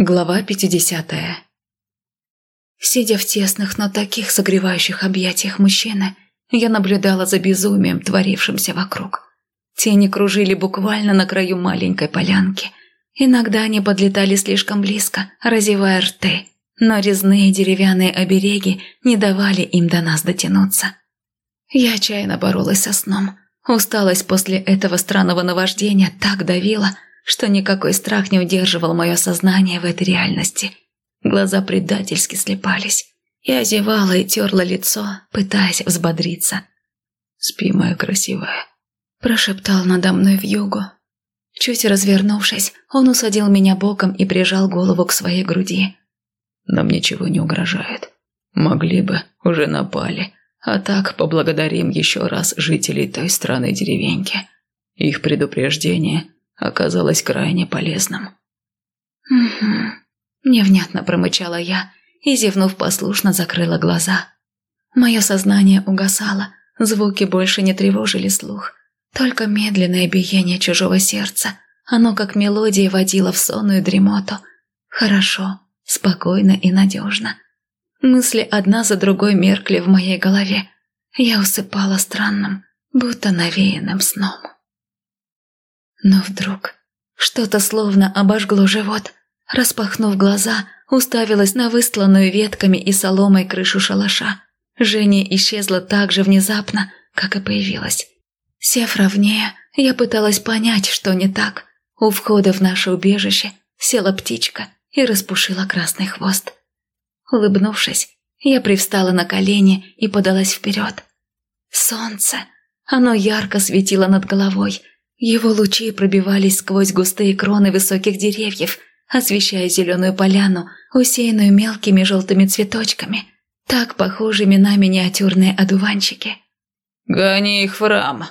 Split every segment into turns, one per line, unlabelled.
Глава 50 Сидя в тесных, но таких согревающих объятиях мужчины, я наблюдала за безумием, творившимся вокруг. Тени кружили буквально на краю маленькой полянки. Иногда они подлетали слишком близко, разевая рты, но резные деревянные обереги не давали им до нас дотянуться. Я отчаянно боролась со сном. Усталость после этого странного наваждения так давила – что никакой страх не удерживал мое сознание в этой реальности. Глаза предательски слепались. Я зевала и терла лицо, пытаясь взбодриться. «Спи, моя красивая», – прошептал надо мной в югу. Чуть развернувшись, он усадил меня боком и прижал голову к своей груди. «Нам ничего не угрожает. Могли бы, уже напали. А так поблагодарим еще раз жителей той странной деревеньки. Их предупреждение оказалось крайне полезным. «Угу», – невнятно промычала я и, зевнув послушно, закрыла глаза. Мое сознание угасало, звуки больше не тревожили слух, только медленное биение чужого сердца, оно как мелодия водило в сонную дремоту. Хорошо, спокойно и надежно. Мысли одна за другой меркли в моей голове. Я усыпала странным, будто навеянным сном. Но вдруг что-то словно обожгло живот. Распахнув глаза, уставилась на выстланную ветками и соломой крышу шалаша. Женя исчезла так же внезапно, как и появилась. Сев ровнее, я пыталась понять, что не так. У входа в наше убежище села птичка и распушила красный хвост. Улыбнувшись, я привстала на колени и подалась вперед. Солнце! Оно ярко светило над головой, его лучи пробивались сквозь густые кроны высоких деревьев, освещая зеленую поляну, усеянную мелкими желтыми цветочками, так похожими на миниатюрные одуванчики.
«Гони их в рам!»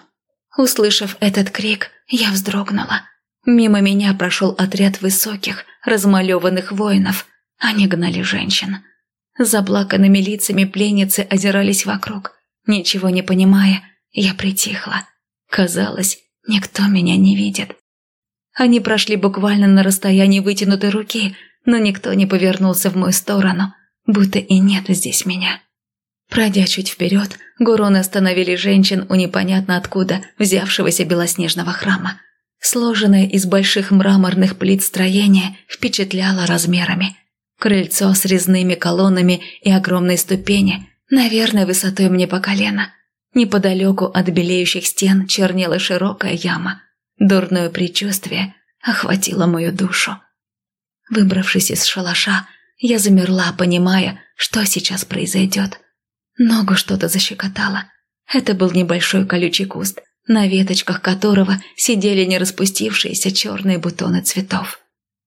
Услышав этот крик, я вздрогнула. Мимо меня прошел отряд высоких, размалеванных воинов. Они гнали женщин. Заплаканными лицами пленницы озирались вокруг. Ничего не понимая, я притихла. Казалось, Никто меня не видит. Они прошли буквально на расстоянии вытянутой руки, но никто не повернулся в мою сторону, будто и нет здесь меня. Пройдя чуть вперед, гуроны остановили женщин у непонятно откуда взявшегося белоснежного храма. Сложенное из больших мраморных плит строение впечатляло размерами. Крыльцо с резными колоннами и огромные ступени, наверное, высотой мне по колено. Неподалеку от белеющих стен чернела широкая яма. Дурное предчувствие охватило мою душу. Выбравшись из шалаша, я замерла, понимая, что сейчас произойдет. Ногу что-то защекотало. Это был небольшой колючий куст, на веточках которого сидели не распустившиеся черные бутоны цветов.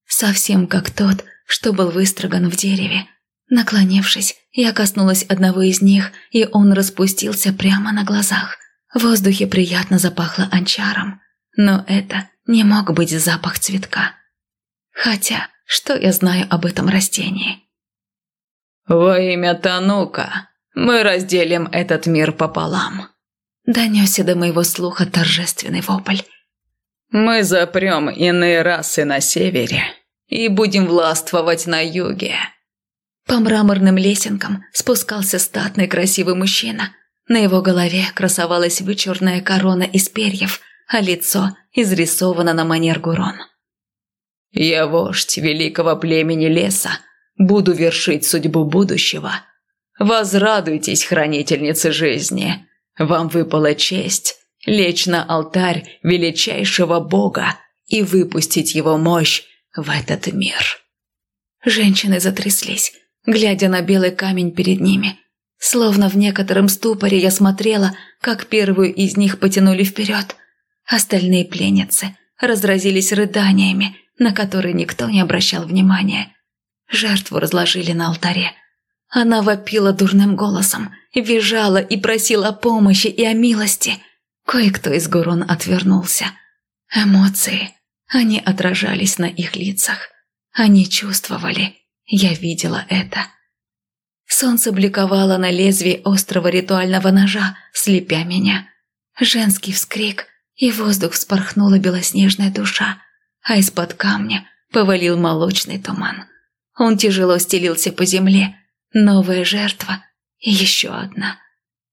Совсем как тот, что был выстроган в дереве. Наклонившись, я коснулась одного из них, и он распустился прямо на глазах. В воздухе приятно запахло анчаром. Но это не мог быть запах цветка. Хотя, что я знаю об этом растении?
«Во имя Танука мы разделим этот мир пополам», –
донесся до моего слуха торжественный вопль.
«Мы запрем иные расы на севере и будем властвовать на юге».
По мраморным лесенкам спускался статный красивый мужчина. На его голове красовалась вычурная корона из перьев, а лицо изрисовано на манер гурон.
«Я вождь великого племени леса, буду вершить судьбу будущего. Возрадуйтесь, хранительницы жизни, вам выпала честь лечь на алтарь величайшего бога и выпустить его мощь в этот мир».
Женщины затряслись, глядя на белый камень перед ними. Словно в некотором ступоре я смотрела, как первую из них потянули вперед. Остальные пленницы разразились рыданиями, на которые никто не обращал внимания. Жертву разложили на алтаре. Она вопила дурным голосом, визжала и просила о помощи и о милости. Кое-кто из гурон отвернулся. Эмоции, они отражались на их лицах. Они чувствовали, я видела это. Солнце бликовало на лезвии острого ритуального ножа, слепя меня. Женский вскрик, и воздух вспорхнула белоснежная душа, а из-под камня повалил молочный туман. Он тяжело стелился по земле. Новая жертва и еще одна.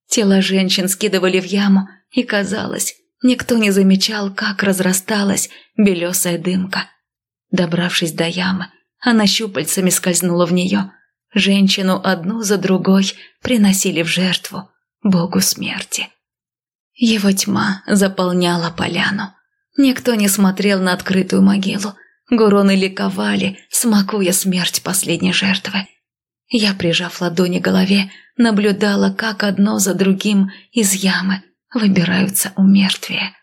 Тела женщин скидывали в яму, и казалось, никто не замечал, как разрасталась белесая дымка. Добравшись до ямы, она щупальцами скользнула в нее. Женщину одну за другой приносили в жертву богу смерти. Его тьма заполняла поляну. Никто не смотрел на открытую могилу. Гуроны ликовали, смакуя смерть последней жертвы. Я, прижав ладони к голове, наблюдала, как одно за другим из ямы выбираются у мертвия.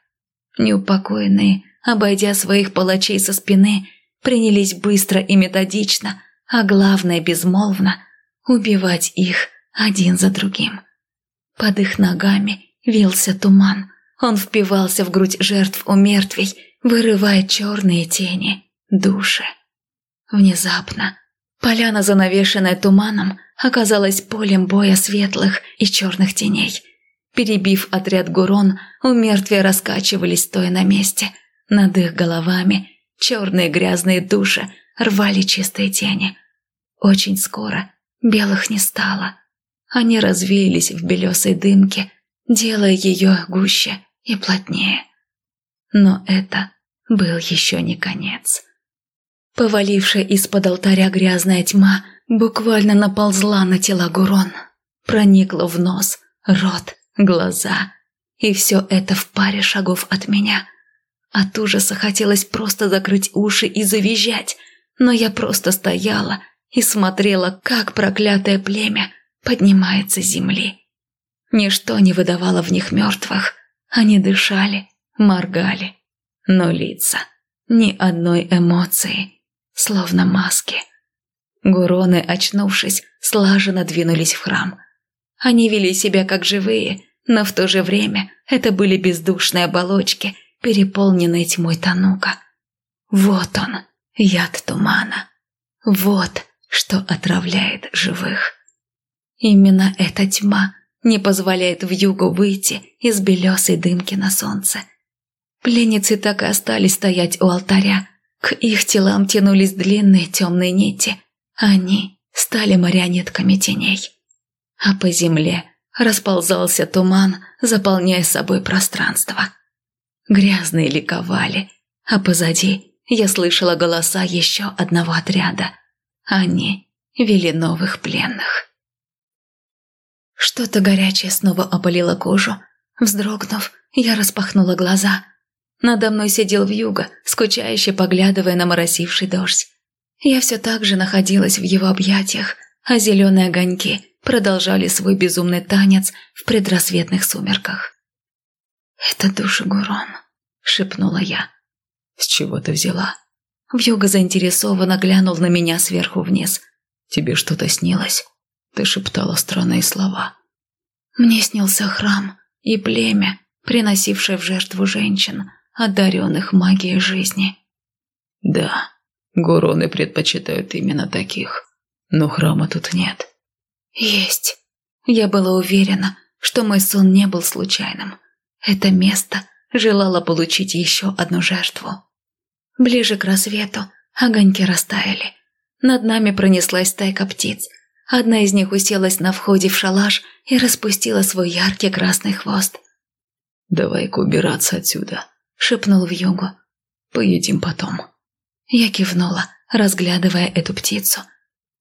Неупокоенные, обойдя своих палачей со спины, принялись быстро и методично, а главное безмолвно, убивать их один за другим. Под их ногами вился туман. Он впивался в грудь жертв у мертвей, вырывая черные тени, души. Внезапно поляна, занавешенная туманом, оказалась полем боя светлых и черных теней. Перебив отряд гурон, у мертвия раскачивались, стоя на месте. Над их головами черные грязные души рвали чистые тени. Очень скоро белых не стало. Они развеялись в белесой дымке, делая ее гуще и плотнее. Но это был еще не конец. Повалившая из-под алтаря грязная тьма буквально наползла на тела Гурон, проникла в нос, рот, глаза, и все это в паре шагов от меня. От ужаса хотелось просто закрыть уши и завизжать, но я просто стояла и смотрела, как проклятое племя поднимается с земли. Ничто не выдавало в них мертвых. Они дышали, моргали. Но лица ни одной эмоции, словно маски. Гуроны, очнувшись, слаженно двинулись в храм. Они вели себя как живые, но в то же время это были бездушные оболочки, переполненные тьмой Танука. Вот он, яд тумана. Вот что отравляет живых. Именно эта тьма не позволяет в югу выйти из белесой дымки на солнце. Пленницы так и остались стоять у алтаря. К их телам тянулись длинные темные нити. Они стали марионетками теней. А по земле расползался туман, заполняя собой пространство. Грязные ликовали, а позади я слышала голоса еще одного отряда. Они вели новых пленных. Что-то горячее снова опалило кожу. Вздрогнув, я распахнула глаза. Надо мной сидел вьюга, скучающе поглядывая на моросивший дождь. Я все так же находилась в его объятиях, а зеленые огоньки продолжали свой безумный танец в предрассветных сумерках. «Это душа Гурон», — шепнула я.
«С чего ты взяла?»
Вьюга заинтересованно глянул на меня сверху вниз.
«Тебе что-то снилось?» Ты шептала странные слова.
Мне снился храм и племя, приносившее в жертву женщин, одаренных магией жизни.
Да, гуроны предпочитают именно таких, но храма тут нет.
Есть. Я была уверена, что мой сон не был случайным. Это место желало получить еще одну жертву. Ближе к рассвету огоньки растаяли. Над нами пронеслась стайка птиц – Одна из них уселась на входе в шалаш и распустила свой яркий красный хвост.
«Давай-ка убираться отсюда», — шепнул в югу. «Поедим потом».
Я кивнула, разглядывая эту птицу.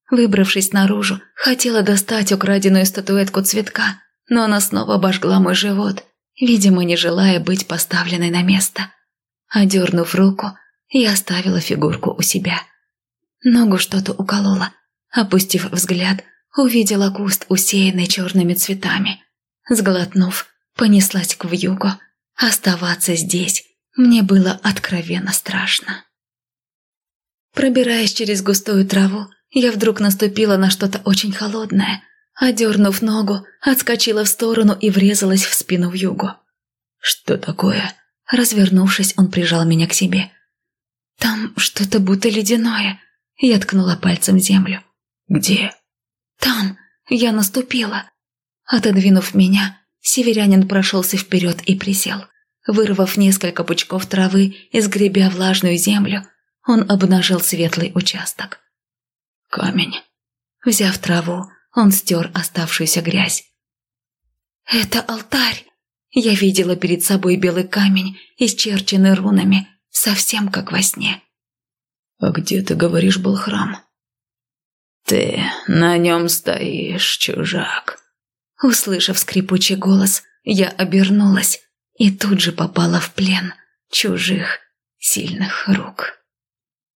Выбравшись наружу, хотела достать украденную статуэтку цветка, но она снова обожгла мой живот, видимо, не желая быть поставленной на место. Одернув руку, я оставила фигурку у себя. Ногу что-то укололо, Опустив взгляд, увидела куст, усеянный черными цветами. Сглотнув, понеслась к вьюгу. Оставаться здесь мне было откровенно страшно. Пробираясь через густую траву, я вдруг наступила на что-то очень холодное. Одернув ногу, отскочила в сторону и врезалась в спину в югу.
«Что такое?»
Развернувшись, он прижал меня к себе. «Там что-то будто ледяное». Я ткнула пальцем землю.
«Где?»
«Там. Я наступила». Отодвинув меня, северянин прошелся вперед и присел. Вырвав несколько пучков травы и сгребя влажную землю, Он обнажил светлый участок.
Камень.
Взяв траву, он стер оставшуюся грязь. «Это алтарь!» Я видела перед собой белый камень, исчерченный рунами, совсем как во сне.
«А где, ты говоришь, был храм?» «Ты на нем стоишь, чужак!»
Услышав скрипучий голос, я обернулась и тут же попала в плен чужих сильных рук.